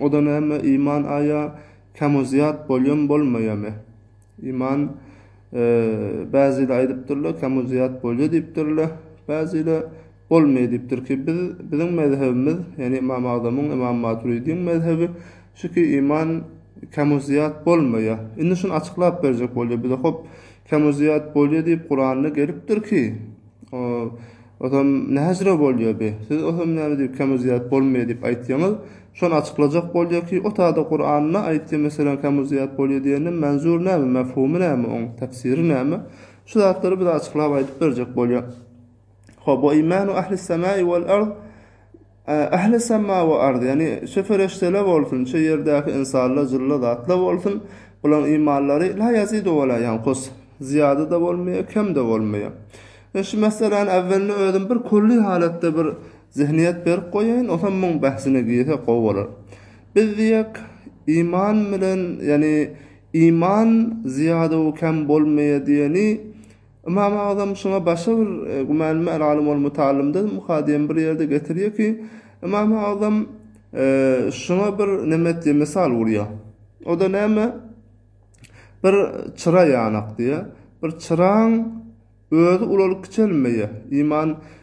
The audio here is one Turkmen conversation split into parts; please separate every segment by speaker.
Speaker 1: O-da näme, iman aýa kämuzýat bolýamy, bolmaýamy? Iman, bäzide aýdypdyrlar, kämuzýat bolýa diýipdirler, bäzide bolmaýa diýipdir ki, biz, biziň mezhebimiz, ýagny Ymam Agzamyň, Ymam Maturidiň mezhebi şu ki, iman kämuzýat bolmaýa. Indi şuny açyklap berjek bolýa bize, hop, kämuzýat bolýa diýip Kuranda gelipdir ki, Otam nähjire bolýa bi? Siz otam näme diýip kämuzýat bolmaýa diýip aýtýaňyz? Şony açyklajak bolýa ki, otada Kur'anda aýtýa meselem kämuzýat bolýa diýende menzur näme, mefhumy näme oň, tefsiri näme? Şu zatlary bize açyklap aýdyp berjek bolýa. Hob we iman ehli semai wal ard. Ähli sema we arz, ýagny şu perişdeler bolsun, şu ýerdäki ynsanlar, jynlar, zatlar bolsun, bularyň imanlary la ýazidu we la ýankus, zyýada-da bolmaýar, kem-de bolmaýar. Men şu meseläni äwwelini özüm bir külli halatda bir zehniýet berip goýaýyn, onsoň muň bähsine girsek gowy bolar. Biz diýek, iman bilen, ýagny iman zyýada we kem bolmaýar diýeni Ymam Agzam şuňa başga bir gümänime alanym ol Mutallymdan mukadem bir ýerde getirýär ki, Ymam Agzam şuňa bir neme diýýär, mysal urýar. O-da näme? Bir çyra ýanak diýýär. Bir çyraň özi ulalyp kiçelmeýär. Iman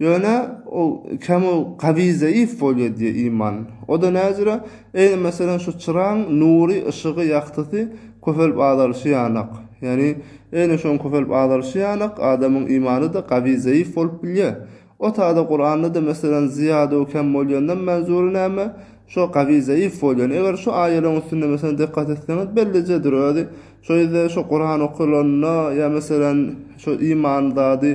Speaker 1: Ýöne ol kemu gawy zeýif bolýar diýýär iman. O-da näjüre, eýni meselem şu çyraň nury, yşygy, ýagtysy köpelip azalyşy ýanak. Ýagny, eýni şoň köpelip azalyşy ýanak, adamyň imany-da gawy zeýif bolup bilýär. O taýda Kuranda-da meselem zyýada-u kem bolýandan menzury näme? Şo gawy zeýif bolýan. Eger şu aýalaryň üstünde meselem dykgat etseňiz, bellijedir özi, Şo ýerde şo Kuran okalanda ýa meselem şo iman zady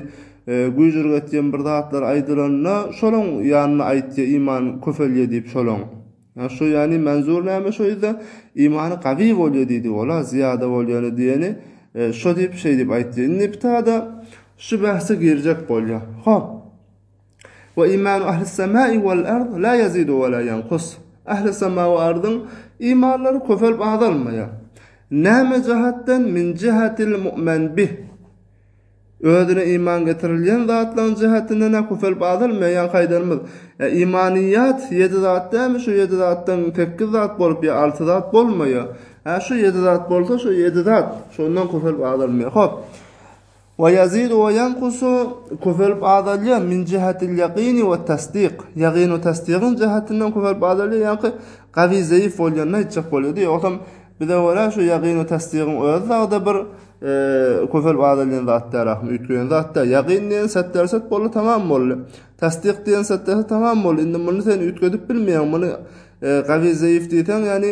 Speaker 1: güýjürget diýen bir zatlar aýdylanda şolaň ýanyna aýtýa iman köpelýä diýip şolaň. Ýa şo ýany Manzur näme şo ýerde imany gawy bolýa diýdi ola zyýada bolýany diýeni şo diýip şeý diýip aýtýa. Indi bitada şu bähse girjek bolýa. Hop. Ve imanu ehlis semâi vel erd la yezidu ve la yenkus. Ehli sema ve ardyň imanlary köpelip azalmaýar. Näme jahatdan min jihatil mu'men bih. Özüne iman getirilýän zatlaryň jehetinden-ä köpelip azalmaýar, ýa kaýdanymyz, e, imaniýat ýedi zat dämi, şu ýedi zatdan sekiz zat bolup ýa alty zat bolmaýar. Ä şu ýedi zat bolsa, şu ýedi zat şondan köpelip azalmaýar. Hop. Wa yazidu wa yankusu, köpelip azalýar, min jihatil yaqini wat tasdiq, yagyn we tasdigiň jähetinden köpelip azalýar, ýaňky gawy zeýif bolýanda aýtjak bolýardy, ýogsam bize görä şu yagyn we tasdigiň özi dagda bir köpelip azalýan zat däl ahym, üýtgeýän zat däl, yagyn diýen setdersed boldy tamam boldy, tasdik diýen setdersed tamam boldy, indi muny sen üýtgedip bilmeýäň, muny gawy zeýif diýseň ýagny,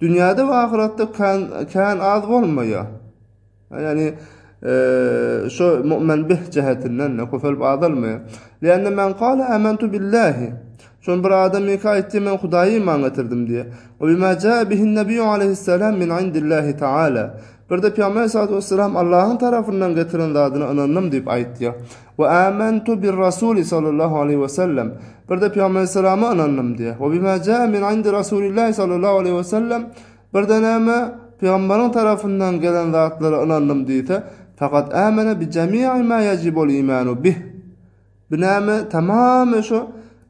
Speaker 1: Dünýäde we ahyretde kän kän az bolmaýar. Ýagny şu mu'min bih jähetinden ne köpelip azalmaýar. Leýende men kala amantu billahi. Şon bir adam ýeke aýtdy men Hudaýa iman getirdim diýe. Obi ma ja'a bihin nabiy aleyhissalam min indillahi ta'ala. Bir-de Pygamber aleyhissalatu wesselam Allahyň tarapyndan getiren zadyna ynandym diýip aýtýar. Ve âmentu bir rasuli sallallahu aleyhi ve sellem. Bir-de Pygamber aleyhissalama ynandym diýýär. Ve bimâ câe min indi rasulillahi sallallahu aleyhi ve sellem. Bir-de näme Pygamberiň tarapyndan gelen zatlara ynandym diýse, Fakat âmene bi jemî'i mâ yecibul îmanu bih. Bu näme tamamy şu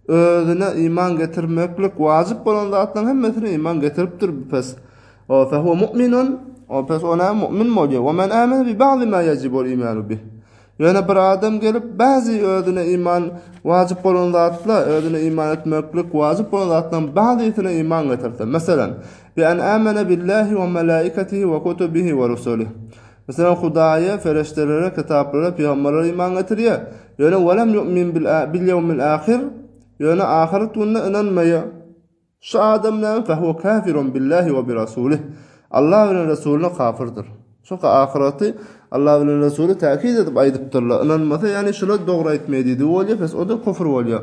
Speaker 1: özüne iman getirmeklik wajyp bolan zatlaryň hemmesine iman getiripdir bu pes. O fe huwa mu'minun o pes ona mu'min bolýar. Wa men amana bi ba'di ma yajibu imanu bi. Ýöne bir adam gelip bäzi özüne iman wajyp bolan zatla özüne iman etmeklik wajyp bolan zatlaryň bäzisine iman getirse. Meselem, bi an amana billahi wa malaikatihi wa kutubihi wa rusulihi. Meselem, Hudaýa, perişdelere, kitaplara, pygamberlere iman getirýär, ýöne welem yu'min bil-ýewmil-ahir, ýöne ahyret gününe ynanmaýar. Şu adam näme? Fehuwe kafirun billahi we birasulih. Allah bilen Resulyna kafyrdyr. Çünki ahyreti Allah bilen Resuly täkit edip aýdypdyrlar. Ynanmasa, ýagny şular dogry aýtmaýar diýdi bolýar, pes o-da küfr bolýar.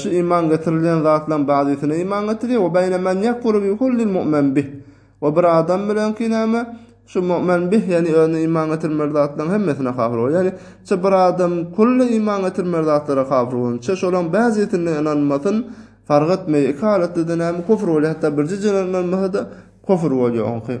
Speaker 1: Şu iman getirilýän zatlaryň bäzisyna iman getirýär, we beýne men ýekfuru bi kullil mu'men bih. We bir adam bilen ki näme, şu mu'men bih, ýagny özüne iman getirmeli zatlaryň hemmesine kafir bolar. Ýagny, çe bir adam kulli iman getirmeli zatlara kafir bolsun, çe şolaryň bäzisine ynanmasyn, fark etmeýär, iki halatda-da näme, kufr bolýar, hatda birjejegine ynanmasa-da, kufr bolýar oňki.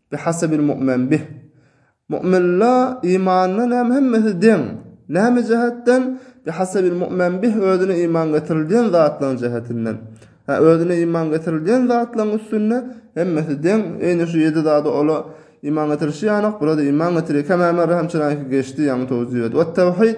Speaker 1: Bihasabil mu'men bih. Mu'minla imanla näme hemmesi deň. Näme jähetden? Bihasabil mu'men bih özüne iman getirilýän zatlaryň jähetinden. Ha özüne iman getirilýän zatlaryň üstünde hemmesi deň. Eýni şu ýedi zada ola iman getirişi ýanok, bula-da iman getirýär. Kema merra hem çyraňky geçdi, ýaňy towzip et. Wat tawhid.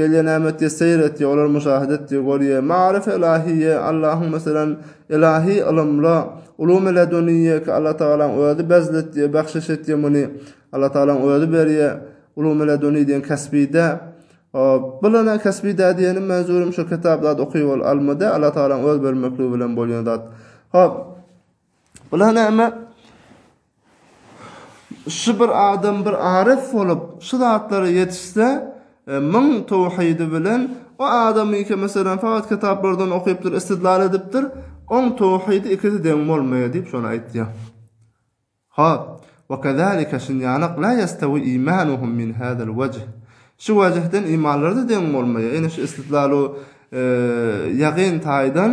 Speaker 1: Gelýä näme etýä seýr etýä olar müşahet etýä görýä maryf ylahyýe Allahyň meselem ylahy ylymla ulum ledunýe ki Allah tagalaň özi bezletýä bahşyş etýä muny Allah tagalaň özi berýä ulum leduni diýen kesbide hop bulana kesbide diýenim men zürüm şu kitap zat oky bol alma de Allah tagalaň öz bermekligi bilen bolýan zat hop Bula näme? Şu bir adam bir arif bolup, şu zatlara ýetişse, e, müň towhidi bilen o adamyňky meselem fakat kitaplardan okypdyr, istidlal edipdir, oň towhidi ikisi deň bolmaýar diýip şony aýtýar. Ha, we kezalika şinýanak la yastawi imanuhum min hadal wajh. Şu wajhdan imanlary da deň bolmaýar. Ýene şu istidlalu e, ýagyn taýdan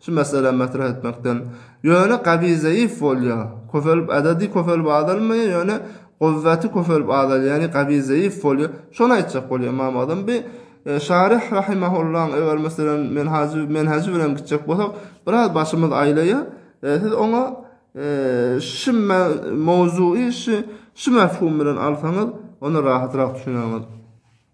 Speaker 1: Şu meselä metrah etmekden. Ýöne gawy zaif bolýa. Köpelip adady köpelip azalmaýa ýöne Guwwaty köpelip azalýa ýani gawy zaif bolýa. Şony aýtjak bolýa Imam Azam bi Şarih rahimahullaň eger meselem menhajy menhajy bilen gitjek bolsak biraz başymyz aýlaýa. Siz oňa şu mowzugy şu şu mefhum bilen alsaňyz onda rahatrak düşünerňiz.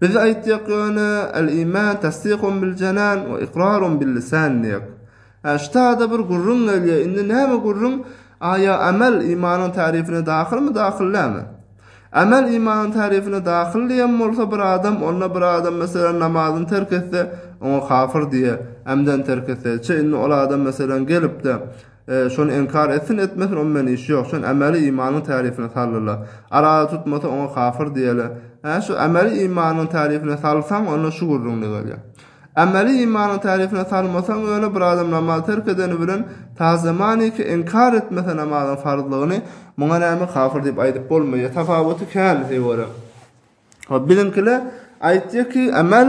Speaker 1: Biz aýtýak ýöne, Al-iman tassykum bil-janan we ikrarun bil-lisan diýýäk. Hä, şu tada bir gürrüň gelýär. Indi näme gürrüň? Aýa amel imanyň tarifine dahylmy, dahyl dälmi? Amel imanyň tarifine dahyl diýen bolsa bir adam, onda bir adam meselem namazyny terk etse, oňa kafir diýýär. Amdan terk etse. Çe, indi ol adam meselem gelip-de, Şony inkar etsin, etmesin, on bilen işi ýok. Şony ämeli imanyň tärifine saldy-la. Arada tutmasa, oňa kafir diýeli. Hä, şu ämeli imanyň tärifine salsaň, onda şu gürrüňde gelýär. Ämeli imanyň tärifine salmasaň ýöne bir adam namaz terk edeni bilen tazamaniki inkar etmese namazyň farzlygyny, muňa näme kafir diýip aýdyp bolmaýar. Tapawuty kän, heý görä. Hop, biziňkiler aýtýar ki, ämel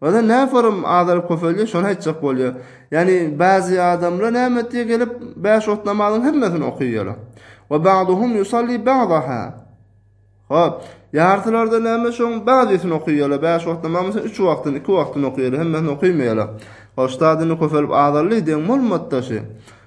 Speaker 1: Onda nä forum azar köpelýär, şony aýtjak bolýar. Ýani bäzi adamlar näme diýip gelip bäş wagt namazyň hemmesini okyýar. Wa ba'duhum yusalli ba'daha. Hop, ýartylarda näme şoň bäzisini okyýar, bäş wagt namazyň üç wagtyny, iki wagtyny okyýar, hemmesini okymaýar. Hoş dadyny köpelip azarly diýen bolmady daşy.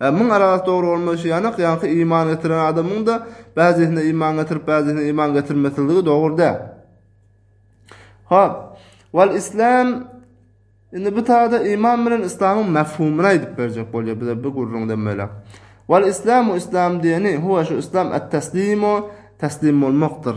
Speaker 1: Hä, müň aragat dogry bolmagy şu ýanak, ýaňky iman getiren adamyň-da bäzisine iman getirip, bäzisine iman getirmesizdigi dogry däl. Hop. Wal islam Indi bu taýda iman bilen islamyň mefhumyny aýdyp berjek bolýar bize bu gürrüňden bölek. Wal islamu islam diýeni huwa şu islam at-taslimu taslim bolmakdyr.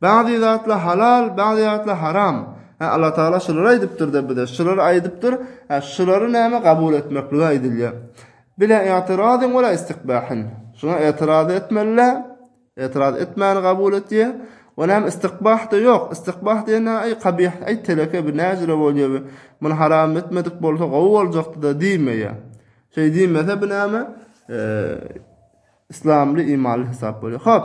Speaker 1: Bagdy zatlar halal, bagdy zatlar haram. Hä, Allatagala şulary aýdypdyr-da bize, şulary aýdypdyr, hä, şulary näme gabul etmekligi aýdylýar. Bile itiradyn wela istikbahin. Şuňa itiraz etmeli-le. Itiraz etmäni gabul etýär. We näme istikbah-da ýok. Istikbah diýen näme? Aý, kabih, aý, teleke bi, näjire bolýar bi. Muny haram etmedik bolsa gowy boljakdy-da diýmeýär. Şeý diýmese bi näme? Islamly, imanly hesap bolýar. Hop.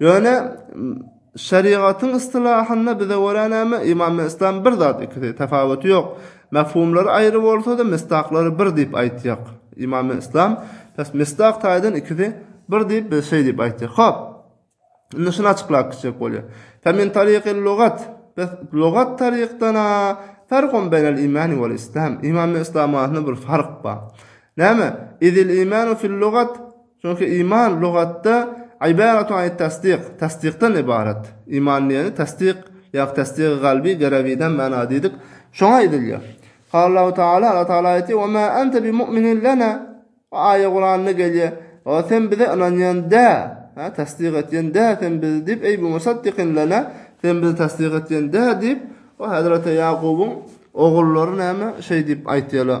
Speaker 1: Ýöne şerigatyň ystilahynda bize görä näme, iman bilen yslam bir zat, ikisi tapawuty ýok. Mefhumlary aýry bolsa-da, misdaklary bir diýip aýtýak. Iman bilen yslam, bes misdak taýdan ikisi bir diýip biz şeý diýip aýtýak. Hop. Indi şuny açyklap geçjek bolýar. Fe min tariqil lugat, bes lugat tarypdan-a fergun beýnel imani wal islam. Iman bilen yslam arasynda bir fark bar. Näme? Idil imanu fil lugat Çünki iman lugatda ybaratun an et-tasdyk, tasdykdan ybarat. Iman diýeni tasdyk, ýa tasdygy galbi gerewidan mana diýdik. Şoňa aýdylýar. Gallahu Teala, Alla Teala aýtýar, Ve ma ente bi mu'minin lena. Bu aýa Kuranda gelýär. Ýa sen bize ynanýan dä, ha, tasdyk etýän dä sen bizi diýip, eý bi musaddikin lena, sen bizi tasdyk etýän dä diýip, o Hezreti Ýakubyň ogullary näme şeý diýip aýtýarlar.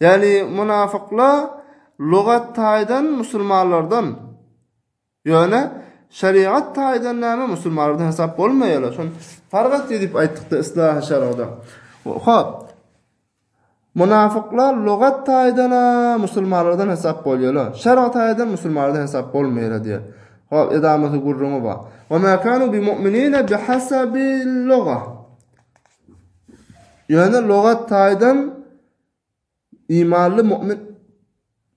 Speaker 1: Ýagny mynafyklar lugat taýdan musulmanlardan, ýöne şerigat taýdan näme musulmanlardan hesap bolmaýarlar. Şon fark etdi diýip aýtdykda islahy şergada. Hop. Mynafyklar lugat taýdan musulmanlardan hesap bolýarlar. Şergat taýdan musulmanlardan hesap bolmaýarlar diýär. Hop, edamaty gürrüňi bar. Wa ma kanu bi mu'minina bi hasabil lugah. Ýöne logat taýdan imanly mu'min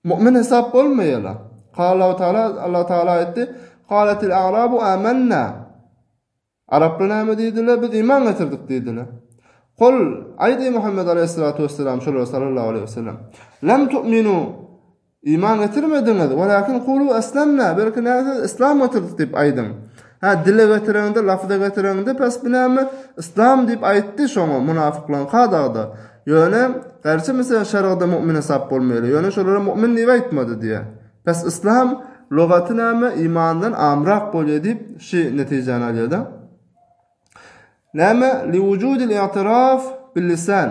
Speaker 1: mu'min hesap bolmaýarlar. Allahu Teala Allah Teala aýtdy: "Qalatil arabu amanna." Araplar näme diýdiler? Biz iman getirdik diýdiler. Kul aýdy Muhammed aleyhissalatu vesselam şolara sallallahu aleyhi ve sellem. Lem tu'minu Iman getirmediňiz, walakin kulu eslemna, belki näme siz yslam getirdik diýip aýdyň. Hä, dile getireňde, lafza getireňde pes bu näme? Yslam diýip aýtdy şoňa, munafyklaň kadagda. Ýöne, garçy meselen şergada mu'min hesap bolmaýly, ýöne şolara mu'min diýip aýtmady diýýä. Pes yslam lugaty näme, imandan amrak bolýa diýip şi netijäni alýada. Näme, liwujudil i'tiraf bil-lisan.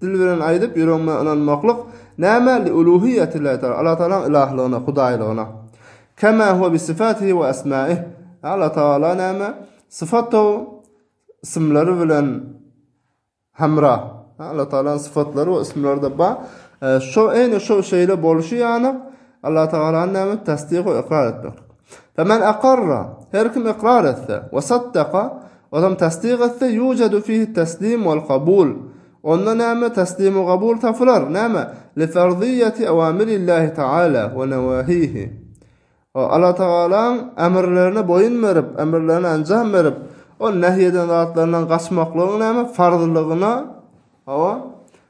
Speaker 1: Dil bilen aýdyp, ýürek bilen ynanmaklyk näme? Li uluhiýetillahi taala, Allatagalaň ilahlygyna, hudaýlygyna. Kema huwa bi sifatihi we esmaih, Allatagala näme? Syfatow ismleri bilen hemra. Allatagalaň syfatlary we ismleri-de bar. Şo eýni şo şeýle bolşy ýanyk, Allatagalany näme? Tassyk we ykrar etmeklik. Femen akarra, her kim ykrar etse, we saddaka, ozem tasdik etse, ýujedu fihi teslim vel kabul, onda näme, teslim we kabul tapylar, näme, li ferziýeti ewamirillahi taala we newahihi, Alla tagalaň emirlerine boýun berip, emirlerine enjam berip, ol nehy eden zatlaryndan gaçmaklygyň näme, farzlygyna, hawa,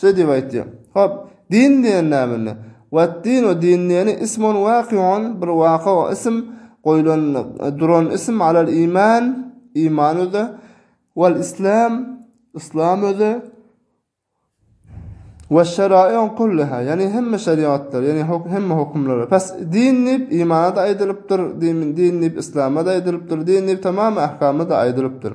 Speaker 1: Şeý diýip aýtýar. Hop, din diýen näme indi? Wad-dinu din diýeni ismun waki'un, bir waka, ism, goýlan, duran ism, alal iman, iman öze, wal islam, islam öze, weş-şerai'un kulluha, ýagny hemme şeriatlar, ýagny hemme hökümler. Pes din diýip imana-da aýdylypdyr, din diýip islama-da aýdylypdyr, din diýip tamam ähkama-da aýdylypdyr.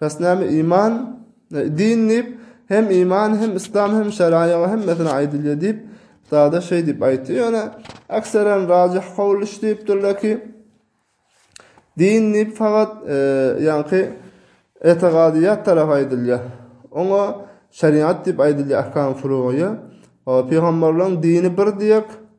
Speaker 1: Bes näme iman, din diýip, hem iman, hem islam, hem şeraýa, hemmesine aýdylýar diýip, zada şeý diýip aýtdy. Ýöne akseren rajyh gowl iş diýipdirler ki, din diýip fakat e, ýaňky etigadiyat taraf aýdylýar. Oňa şeriat diýip aýdylýar ahkam furugy. Pygamberleriň dini bir diýip,